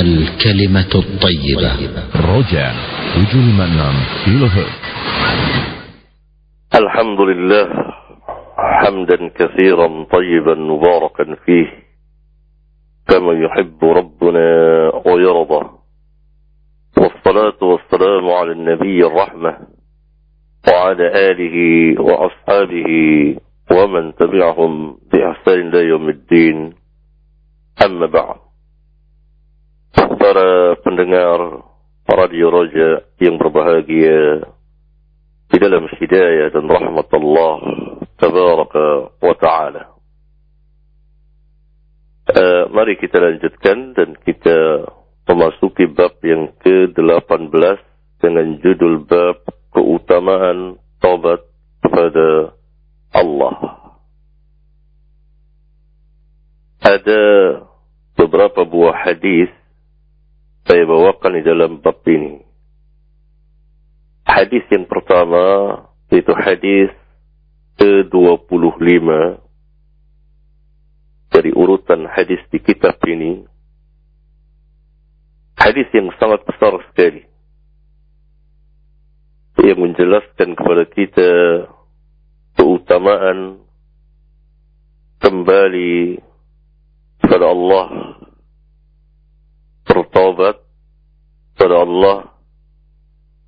الكلمة الطيبة. رجاء وجول منام كيلو الحمد لله حمدا كثيرا طيبا مباركا فيه كما يحب ربنا ويرضى. والصلاة والسلام على النبي الرحمة وعلى آله وأصحابه ومن تبعهم بإحسان إلى يوم الدين. أما بعد Para pendengar Radio Roja yang berbahagia di dalam hidayah dan rahmat Allah Tabaraka wa Ta'ala. Uh, mari kita lanjutkan dan kita memasuki bab yang ke-18 dengan judul bab keutamaan taubat kepada Allah. Ada beberapa buah hadis saya bawakan di dalam bab ini. Hadis yang pertama itu hadis ke-25 dari urutan hadis di kitab ini. Hadis yang sangat besar sekali. Yang menjelaskan kepada kita keutamaan kembali kepada Allah bertobat Allah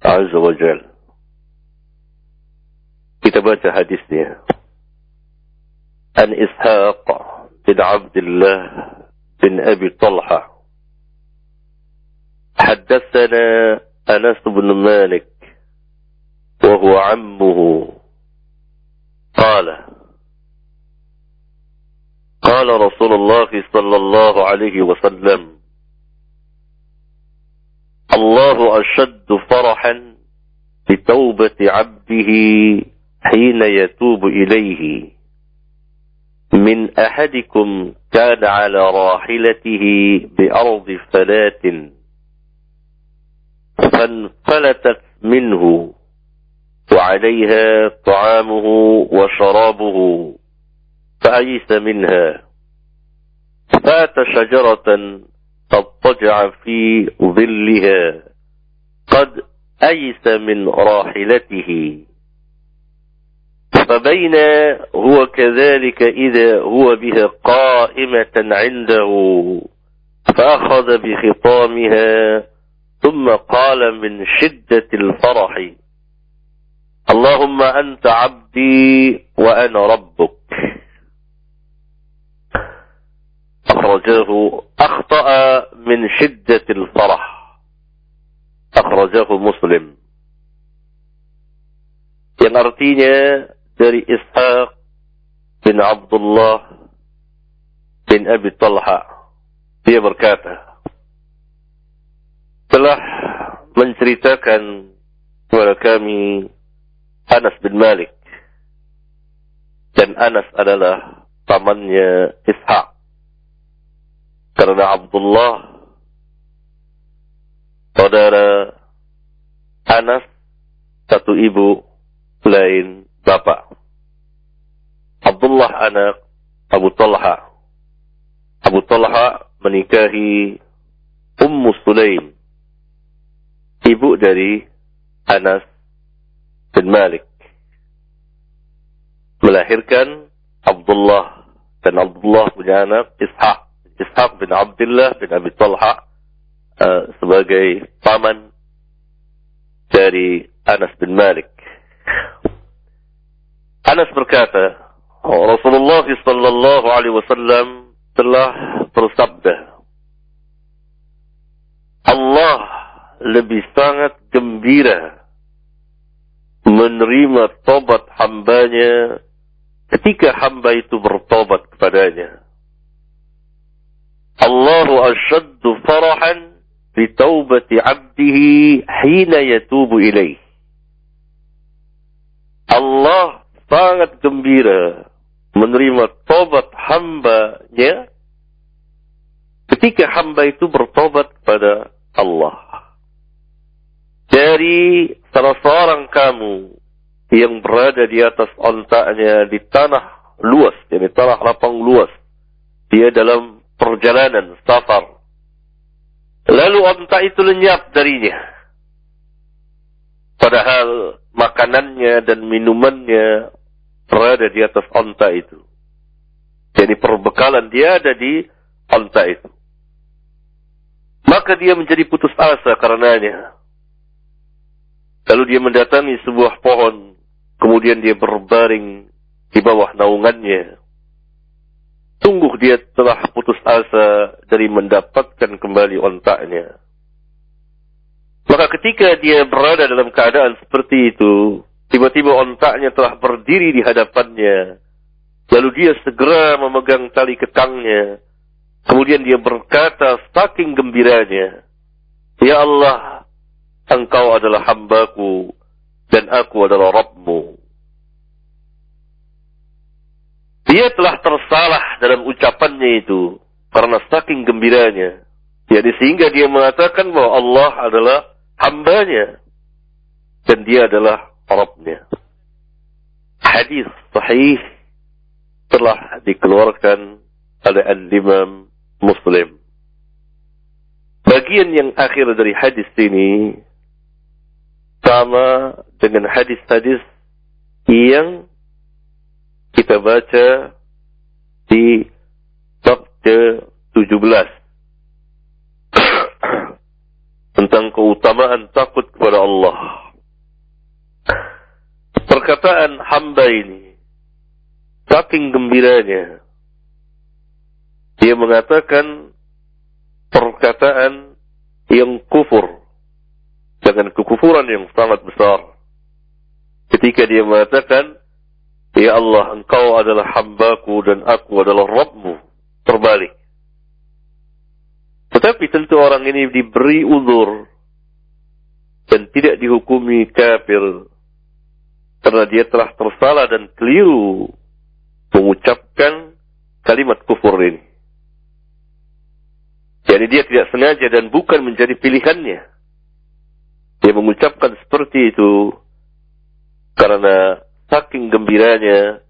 Azza wa Jal. Kita baca hadisnya. An Ishaq bin Abdullah bin Abi Talha حدثنا أنس بن مالك وهو عمه قال قال رسول الله صلى الله عليه وسلم الله أشد فرحا بتوبة عبده حين يتوب إليه. من أحدكم كان على راحلته بأرض فلاة فانفلتت منه وعليها طعامه وشرابه فأيس منها. فات شجرة تضطجع في ظلها. قد أيس من راحلته. فبين هو كذلك إذا هو بها قائمة عنده. فأخذ بخطامها ثم قال من شدة الفرح اللهم أنت عبدي وأنا ربك. أخرجه أخطأ من شدة الفرح أخرجه مسلم yang artinya dari Ishaq bin Abdullah bin Abi Talha dia berkata telah menceritakan kepada kami Anas bin Malik dan Anas adalah pamannya Ishaq karena Abdullah saudara Anas satu ibu lain bapak. Abdullah anak Abu Talha. Abu Talha menikahi Ummu Sulaim, ibu dari Anas bin Malik. Melahirkan Abdullah dan Abdullah punya anak Ishaq. Ishaq bin Abdullah bin Abi Talha uh, sebagai paman dari Anas bin Malik. Anas berkata, Rasulullah sallallahu alaihi wasallam telah bersabda, Allah lebih sangat gembira menerima tobat hambanya ketika hamba itu bertobat kepadanya. Allahu ashaddu farahan bitaubati abdihi hina yatubu ilaih. Allah sangat gembira menerima tobat hambanya ketika hamba itu bertobat kepada Allah. Dari salah seorang kamu yang berada di atas ontaknya di tanah luas, di tanah lapang luas, dia dalam perjalanan, safar, Lalu onta itu lenyap darinya. Padahal makanannya dan minumannya berada di atas onta itu. Jadi perbekalan dia ada di onta itu. Maka dia menjadi putus asa karenanya. Lalu dia mendatangi sebuah pohon. Kemudian dia berbaring di bawah naungannya. Sungguh dia telah putus asa dari mendapatkan kembali ontaknya. Maka ketika dia berada dalam keadaan seperti itu, tiba-tiba ontaknya telah berdiri di hadapannya. Lalu dia segera memegang tali ketangnya. Kemudian dia berkata saking gembiranya, Ya Allah, engkau adalah hambaku dan aku adalah Rabbmu. Dia telah tersalah dalam ucapannya itu karena saking gembiranya. Jadi sehingga dia mengatakan bahwa Allah adalah hambanya dan dia adalah Rabbnya. Hadis sahih telah dikeluarkan oleh Al-Imam Muslim. Bagian yang akhir dari hadis ini sama dengan hadis-hadis yang kita baca di bab ke-17 tentang keutamaan takut kepada Allah. Perkataan hamba ini saking gembiranya dia mengatakan perkataan yang kufur dengan kekufuran yang sangat besar. Ketika dia mengatakan, Ya Allah, engkau adalah hambaku dan aku adalah Rabbmu. Terbalik. Tetapi tentu orang ini diberi uzur dan tidak dihukumi kafir karena dia telah tersalah dan keliru mengucapkan kalimat kufur ini. Jadi dia tidak sengaja dan bukan menjadi pilihannya. Dia mengucapkan seperti itu karena saking gembiranya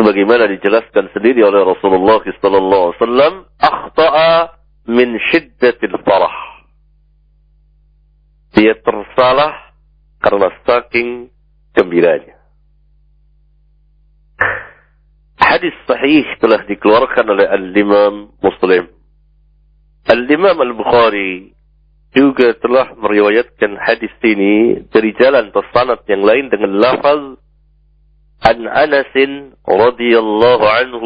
sebagaimana dijelaskan sendiri oleh Rasulullah sallallahu alaihi wasallam, akhta'a min syiddatil farah. Dia tersalah karena saking gembiranya. Hadis sahih telah dikeluarkan oleh Al-Imam Muslim. Al-Imam Al-Bukhari juga telah meriwayatkan hadis ini dari jalan tersanad yang lain dengan lafaz عن أنس رضي الله عنه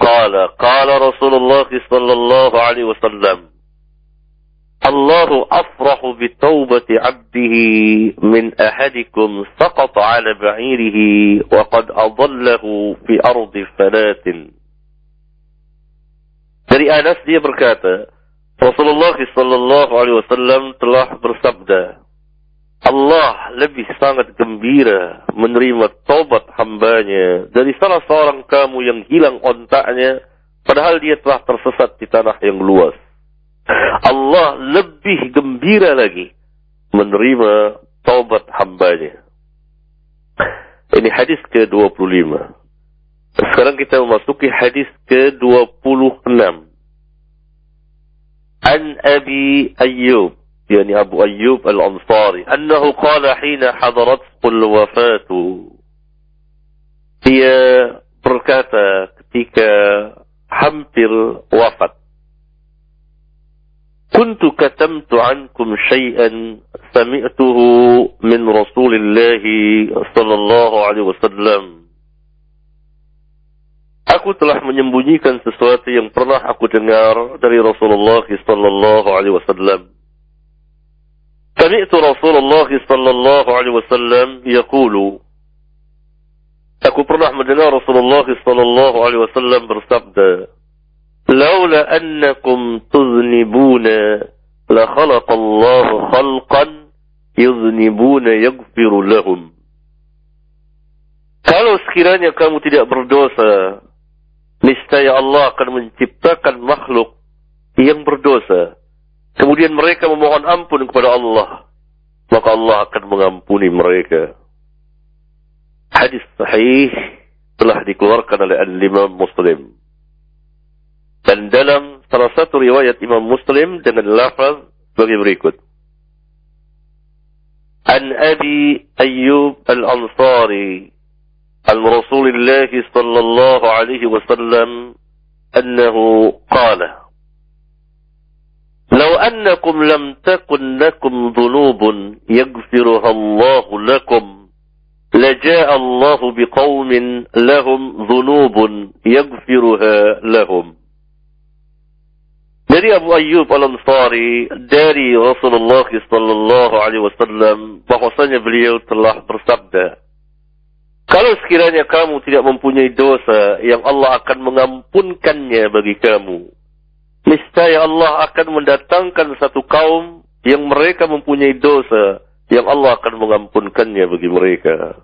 قال قال رسول الله صلى الله عليه وسلم الله أفرح بتوبة عبده من أحدكم سقط على بعيره وقد أضله في أرض فلات. Dari Anas dia berkata Rasulullah sallallahu alaihi wasallam telah bersabda Allah lebih sangat gembira menerima tobat hambanya dari salah seorang kamu yang hilang ontaknya padahal dia telah tersesat di tanah yang luas. Allah lebih gembira lagi menerima tobat hambanya. Ini hadis ke-25. Sekarang kita memasuki hadis ke-26. An Abi Ayyub يعني أبو أيوب الأنصاري أنه قال حين حضرت الوفاة هي بركاتة تلك حمتر وفد كنت كتمت عنكم شيئا سمعته من رسول الله صلى الله عليه وسلم Aku telah menyembunyikan sesuatu yang pernah aku dengar dari Rasulullah sallallahu alaihi wasallam. سمعت رسول الله صلى الله عليه وسلم يقول أكبر أحمد الله رسول الله صلى الله عليه وسلم برسبدا لولا أنكم تذنبون لخلق الله خلقا يذنبون يغفر لهم قالوا kalau sekiranya kamu tidak berdosa, الله Allah akan menciptakan makhluk yang berdosa. Kemudian mereka memohon ampun kepada Allah. Maka Allah akan mengampuni mereka. Hadis sahih telah dikeluarkan oleh Al-Imam Muslim. Dan dalam salah satu riwayat Imam Muslim dengan lafaz sebagai berikut. An Abi Ayyub Al-Ansari عن رسول الله صلى الله عليه وسلم أنه قال Lau annakum lam takun lakum dhunubun yaghfiruha Allah lakum laja'a Allah biqaumin lahum dhunubun yaghfiruha lahum. Dari Abu Ayyub Al-Ansari dari Rasulullah sallallahu alaihi wasallam bahwasanya beliau telah bersabda Kalau sekiranya kamu tidak mempunyai dosa yang Allah akan mengampunkannya bagi kamu niscaya Allah akan mendatangkan satu kaum yang mereka mempunyai dosa yang Allah akan mengampunkannya bagi mereka.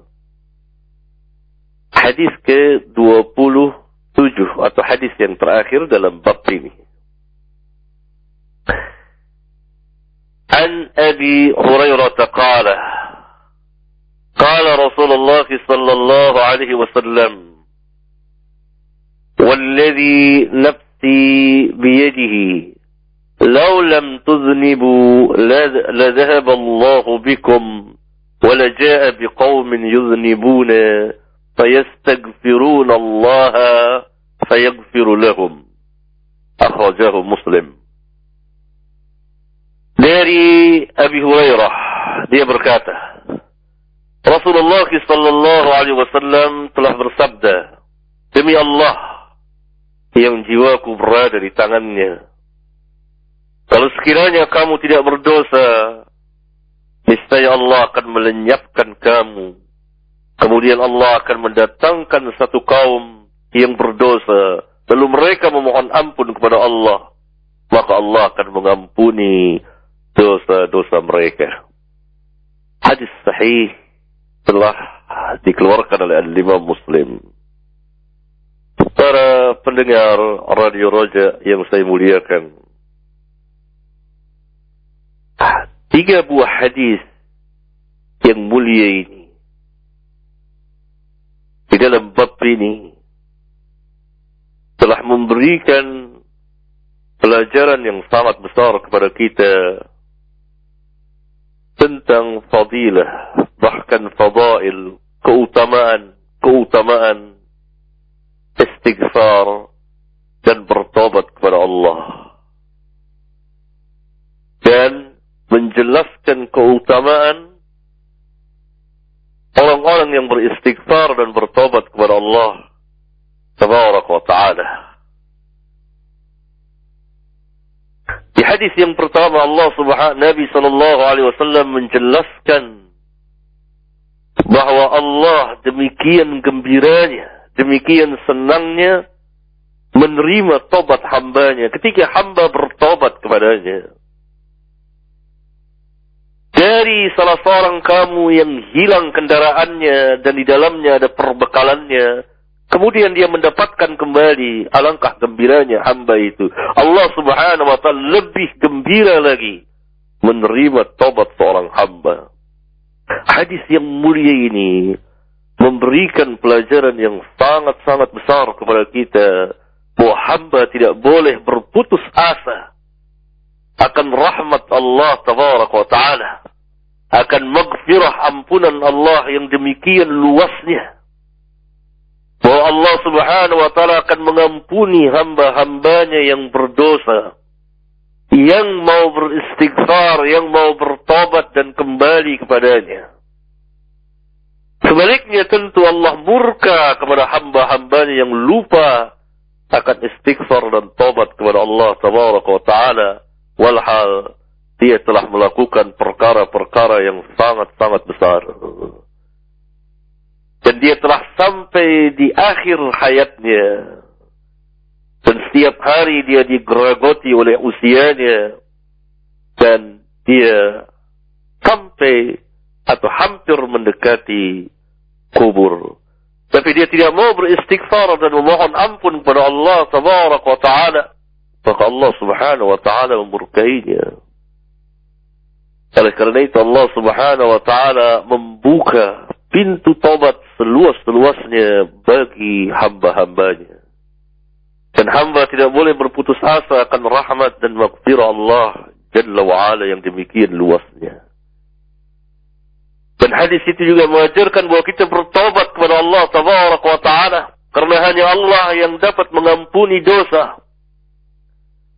Hadis ke-27 atau hadis yang terakhir dalam bab ini. عن أبي هريرة قال قال رسول الله صلى الله عليه وسلم والذي نفسي بيده. لو لم تذنبوا لذهب الله بكم ولجاء بقوم يذنبون فيستغفرون الله فيغفر لهم. أخرجه مسلم. ناري أبي هريرة دي بركاته. رسول الله صلى الله عليه وسلم telah bersabda demi Allah yang jiwaku berada di tangannya. Kalau sekiranya kamu tidak berdosa, niscaya Allah akan melenyapkan kamu. Kemudian Allah akan mendatangkan satu kaum yang berdosa, lalu mereka memohon ampun kepada Allah, maka Allah akan mengampuni dosa-dosa mereka. Hadis sahih telah dikeluarkan oleh Imam Muslim. Para pendengar Radio Roja yang saya muliakan. Tiga buah hadis yang mulia ini. Di dalam bab ini. Telah memberikan pelajaran yang sangat besar kepada kita tentang fadilah, bahkan fadail, keutamaan, keutamaan istighfar dan bertobat kepada Allah. Dan menjelaskan keutamaan orang-orang yang beristighfar dan bertobat kepada Allah Tabarak wa Ta'ala. Di hadis yang pertama Allah Subhanahu Nabi sallallahu alaihi wasallam menjelaskan bahwa Allah demikian gembiranya, demikian senangnya menerima tobat hambanya ketika hamba bertobat kepadanya. Dari salah seorang kamu yang hilang kendaraannya dan di dalamnya ada perbekalannya, Kemudian dia mendapatkan kembali alangkah gembiranya hamba itu. Allah subhanahu wa ta'ala lebih gembira lagi menerima tobat seorang hamba. Hadis yang mulia ini memberikan pelajaran yang sangat-sangat besar kepada kita bahwa hamba tidak boleh berputus asa akan rahmat Allah tabaraka wa ta'ala akan maghfirah ampunan Allah yang demikian luasnya bahwa Allah Subhanahu wa taala akan mengampuni hamba-hambanya yang berdosa yang mau beristighfar, yang mau bertobat dan kembali kepadanya. Sebaliknya tentu Allah murka kepada hamba-hambanya yang lupa akan istighfar dan tobat kepada Allah Tabaraka wa Ta'ala. Walhal dia telah melakukan perkara-perkara yang sangat-sangat besar. Dan dia telah sampai di akhir hayatnya. Dan setiap hari dia digeragoti oleh usianya. Dan dia sampai atau hampir mendekati kubur. Tapi dia tidak mau beristighfar dan memohon ampun kepada Allah tabarak wa ta'ala. Maka Allah subhanahu wa ta'ala memurkainya. Oleh karena itu Allah subhanahu wa ta'ala membuka pintu tobat seluas-luasnya bagi hamba-hambanya. Dan hamba tidak boleh berputus asa akan rahmat dan maghfirah Allah Jalla wa'ala yang demikian luasnya. Dan hadis itu juga mengajarkan bahwa kita bertobat kepada Allah Tabaraka wa Ta'ala. Karena hanya Allah yang dapat mengampuni dosa.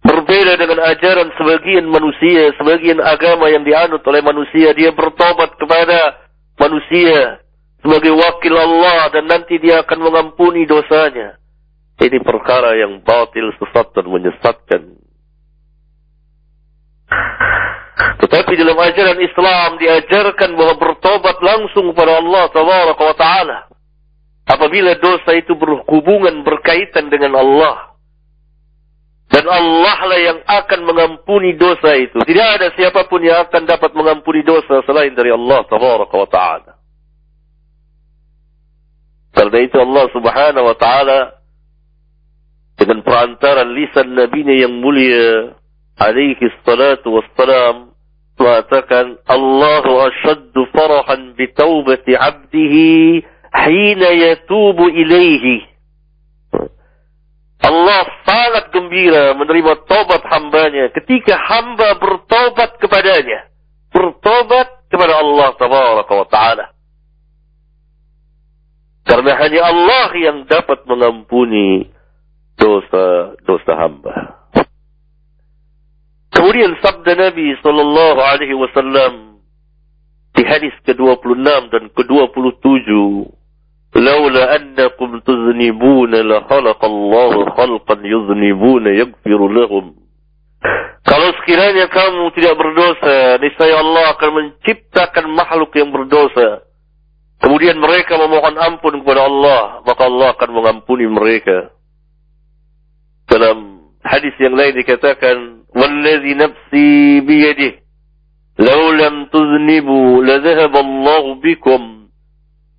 Berbeda dengan ajaran sebagian manusia, sebagian agama yang dianut oleh manusia. Dia bertobat kepada manusia sebagai wakil Allah dan nanti dia akan mengampuni dosanya. Ini perkara yang batil, sesat dan menyesatkan. Tetapi dalam ajaran Islam diajarkan bahwa bertobat langsung kepada Allah Tabaraka Ta'ala. Apabila dosa itu berhubungan berkaitan dengan Allah. Dan Allah lah yang akan mengampuni dosa itu. Tidak ada siapa pun yang akan dapat mengampuni dosa selain dari Allah Tabaraka wa Ta'ala. Karena itu Allah Subhanahu wa Ta'ala dengan perantara lisan Nabi yang mulia alaihi salatu wassalam mengatakan Allah ashaddu farahan bi taubati abdihi hina yatubu ilaihi Allah sangat gembira menerima tobat hambanya ketika hamba bertobat kepadanya. Bertobat kepada Allah Tabaraka wa Ta'ala. Karena hanya Allah yang dapat mengampuni dosa-dosa hamba. Kemudian sabda Nabi sallallahu alaihi wasallam di hadis ke-26 dan ke-27, "Laula annakum tuznibuna la khalaqallahu khalqan yuznibuna yaghfiru lahum." Kalau sekiranya kamu tidak berdosa, niscaya Allah akan menciptakan makhluk yang berdosa. Kemudian mereka memohon ampun kepada Allah, maka Allah akan mengampuni mereka. Dalam hadis yang lain dikatakan, "Wallazi nafsi biyadihi law lam tuznibu ladhahaba Allah bikum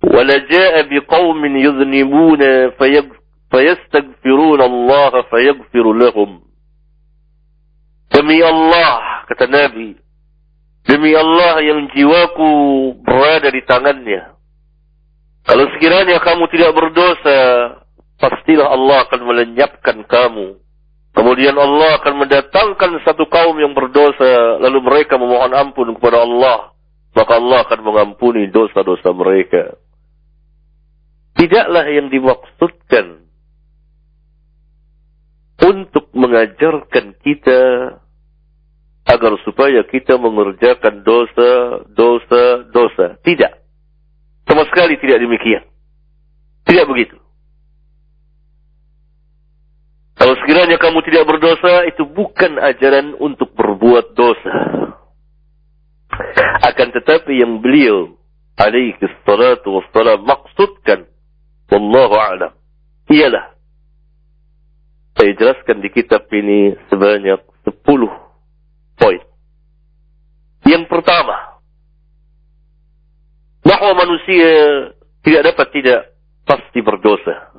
wa laja'a biqaumin yuznibuna fayastaghfirun Allah fayaghfir lahum." Demi Allah, kata Nabi, demi Allah yang jiwaku berada di tangannya. Kalau sekiranya kamu tidak berdosa, pastilah Allah akan melenyapkan kamu. Kemudian Allah akan mendatangkan satu kaum yang berdosa, lalu mereka memohon ampun kepada Allah. Maka Allah akan mengampuni dosa-dosa mereka. Tidaklah yang dimaksudkan untuk mengajarkan kita agar supaya kita mengerjakan dosa, dosa, dosa. Tidak. Sama sekali tidak demikian. Tidak begitu. Kalau sekiranya kamu tidak berdosa, itu bukan ajaran untuk berbuat dosa. Akan tetapi yang beliau alaihi salatu wassalam maksudkan, Wallahu a'lam, ialah saya jelaskan di kitab ini sebanyak 10 poin. Yang pertama, bahwa manusia tidak dapat tidak pasti berdosa.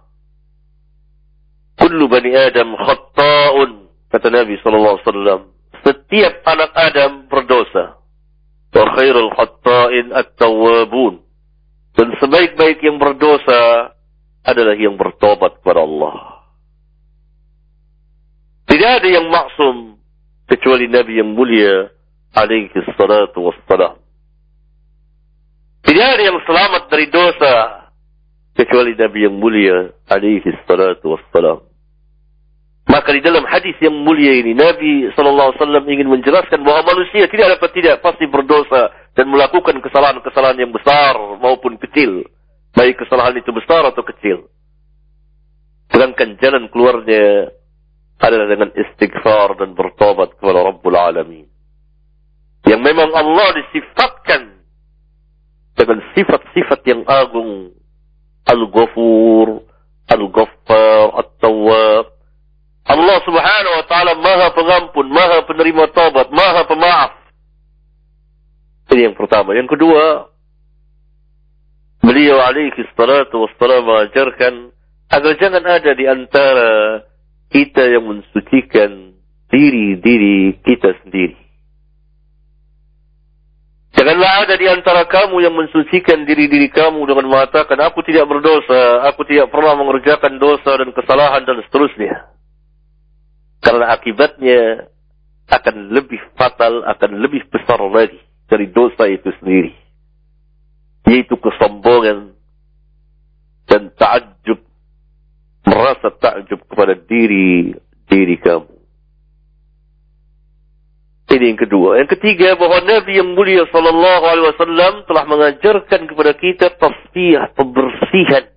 Kullu bani Adam khatta'un, kata Nabi SAW. Setiap anak Adam berdosa. Wa khairul khatta'in at-tawwabun. Dan sebaik-baik yang berdosa adalah yang bertobat kepada Allah. Tidak ada yang maksum kecuali Nabi yang mulia alaihi salatu wassalam. Tidak ada yang selamat dari dosa kecuali Nabi yang mulia alaihi salatu wassalam. Maka di dalam hadis yang mulia ini Nabi wasallam ingin menjelaskan bahwa manusia tidak dapat tidak pasti berdosa dan melakukan kesalahan-kesalahan yang besar maupun kecil, baik kesalahan itu besar atau kecil. Sedangkan jalan keluarnya adalah dengan istighfar dan bertobat kepada Rabbul Alamin. Yang memang Allah disifatkan dengan sifat-sifat yang agung Al-Ghafur, Al-Ghaffar, At-Tawwab. Allah subhanahu wa ta'ala maha pengampun, maha penerima taubat, maha pemaaf. Ini yang pertama. Yang kedua, beliau alaihi salatu wassalam mengajarkan agar jangan ada di antara kita yang mensucikan diri-diri kita sendiri. Janganlah ada di antara kamu yang mensucikan diri-diri kamu dengan mengatakan, aku tidak berdosa, aku tidak pernah mengerjakan dosa dan kesalahan dan seterusnya. Karena akibatnya akan lebih fatal, akan lebih besar lagi dari dosa itu sendiri. Yaitu kesombongan dan takjub, merasa takjub kepada diri diri kamu. Ini yang kedua. Yang ketiga bahwa Nabi yang mulia sallallahu alaihi wasallam telah mengajarkan kepada kita tasfiyah, pembersihan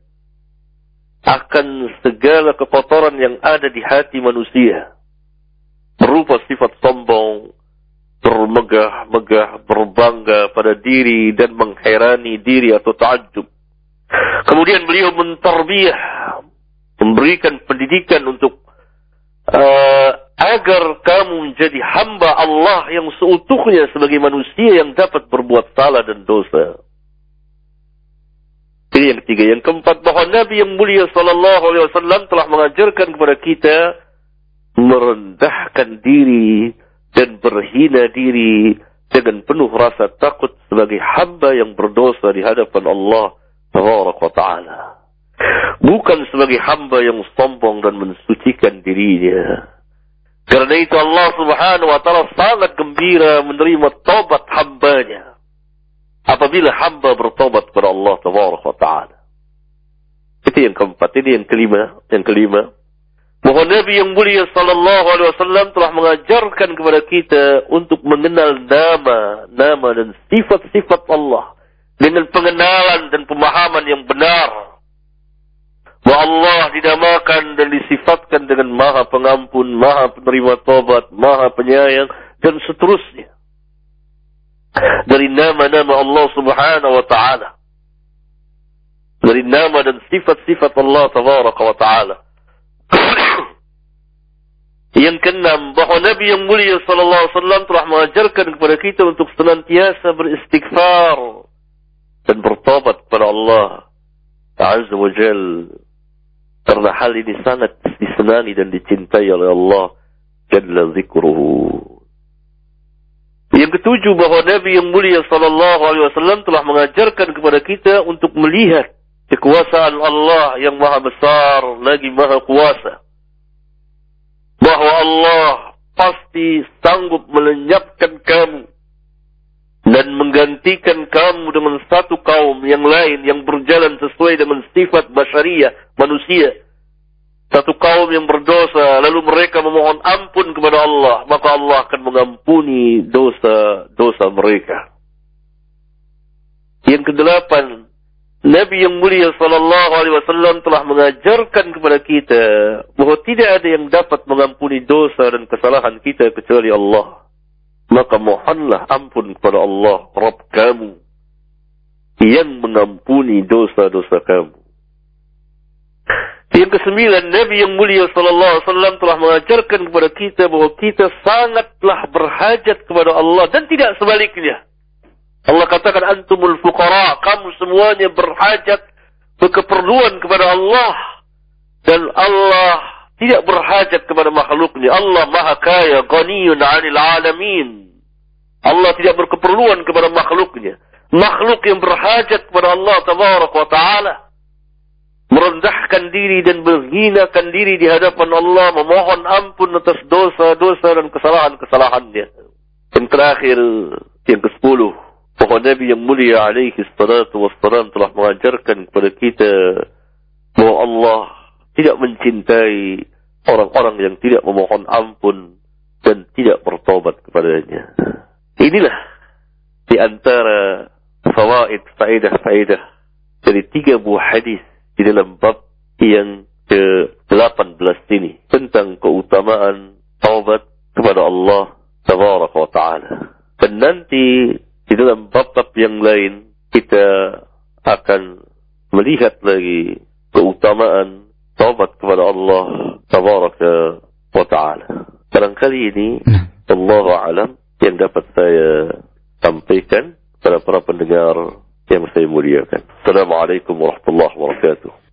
akan segala kekotoran yang ada di hati manusia. Berupa sifat sombong, bermegah-megah, berbangga pada diri dan mengherani diri atau takjub. Kemudian beliau menterbiah, memberikan pendidikan untuk uh, agar kamu menjadi hamba Allah yang seutuhnya sebagai manusia yang dapat berbuat salah dan dosa. Ini yang ketiga. Yang keempat, bahwa Nabi yang mulia Sallallahu Alaihi Wasallam telah mengajarkan kepada kita merendahkan diri dan berhina diri dengan penuh rasa takut sebagai hamba yang berdosa di hadapan Allah Taala. Bukan sebagai hamba yang sombong dan mensucikan dirinya. Karena itu Allah subhanahu wa ta'ala sangat gembira menerima tobat hambanya. Apabila hamba bertobat kepada Allah ta'ala. Itu yang keempat. Ini yang kelima. Yang kelima. Bahwa Nabi yang mulia sallallahu alaihi wasallam telah mengajarkan kepada kita untuk mengenal nama, nama dan sifat-sifat Allah dengan pengenalan dan pemahaman yang benar bahwa Allah dinamakan dan disifatkan dengan maha pengampun, maha penerima tobat, maha penyayang, dan seterusnya. Dari nama-nama Allah subhanahu wa ta'ala. Dari nama dan sifat-sifat Allah tabaraka wa ta'ala. Yang keenam, bahwa Nabi yang mulia sallallahu alaihi wasallam telah mengajarkan kepada kita untuk senantiasa beristighfar dan bertobat kepada Allah Azza wa Jalla karena hal ini sangat disenangi dan dicintai oleh Allah Jalla zikruhu. Yang ketujuh bahwa Nabi yang mulia sallallahu alaihi wasallam telah mengajarkan kepada kita untuk melihat kekuasaan Allah yang maha besar lagi maha kuasa. Bahwa Allah pasti sanggup melenyapkan kamu dan menggantikan kamu dengan satu kaum yang lain yang berjalan sesuai dengan sifat basyariah manusia. Satu kaum yang berdosa, lalu mereka memohon ampun kepada Allah, maka Allah akan mengampuni dosa-dosa mereka. Yang kedelapan, Nabi yang mulia sallallahu alaihi wasallam telah mengajarkan kepada kita bahwa tidak ada yang dapat mengampuni dosa dan kesalahan kita kecuali Allah maka mohonlah ampun kepada Allah Rabb kamu yang mengampuni dosa-dosa kamu. Yang kesembilan, Nabi yang mulia sallallahu alaihi wasallam telah mengajarkan kepada kita bahwa kita sangatlah berhajat kepada Allah dan tidak sebaliknya. Allah katakan antumul fuqara, kamu semuanya berhajat berkeperluan kepada Allah dan Allah tidak berhajat kepada makhluknya. Allah maha kaya, ghaniyun 'anil alamin. Allah tidak berkeperluan kepada makhluknya. Makhluk yang berhajat kepada Allah tabarak wa taala merendahkan diri dan menghinakan diri di hadapan Allah, memohon ampun atas dosa-dosa dan kesalahan-kesalahannya. Yang terakhir, yang ke-10, bahwa Nabi yang mulia alaihi salatu wassalam telah mengajarkan kepada kita bahwa Allah tidak mencintai orang-orang yang tidak memohon ampun dan tidak bertobat kepadanya. Inilah di antara fawaid faedah-faedah dari tiga buah hadis di dalam bab yang ke-18 ini tentang keutamaan taubat kepada Allah tabaraka wa taala. Dan nanti di dalam bab-bab yang lain kita akan melihat lagi keutamaan taubat kepada Allah tabaraka wa ta'ala. Barangkali ini hmm. Allah alam yang dapat saya sampaikan kepada para pendengar yang saya muliakan. Assalamualaikum warahmatullahi wabarakatuh.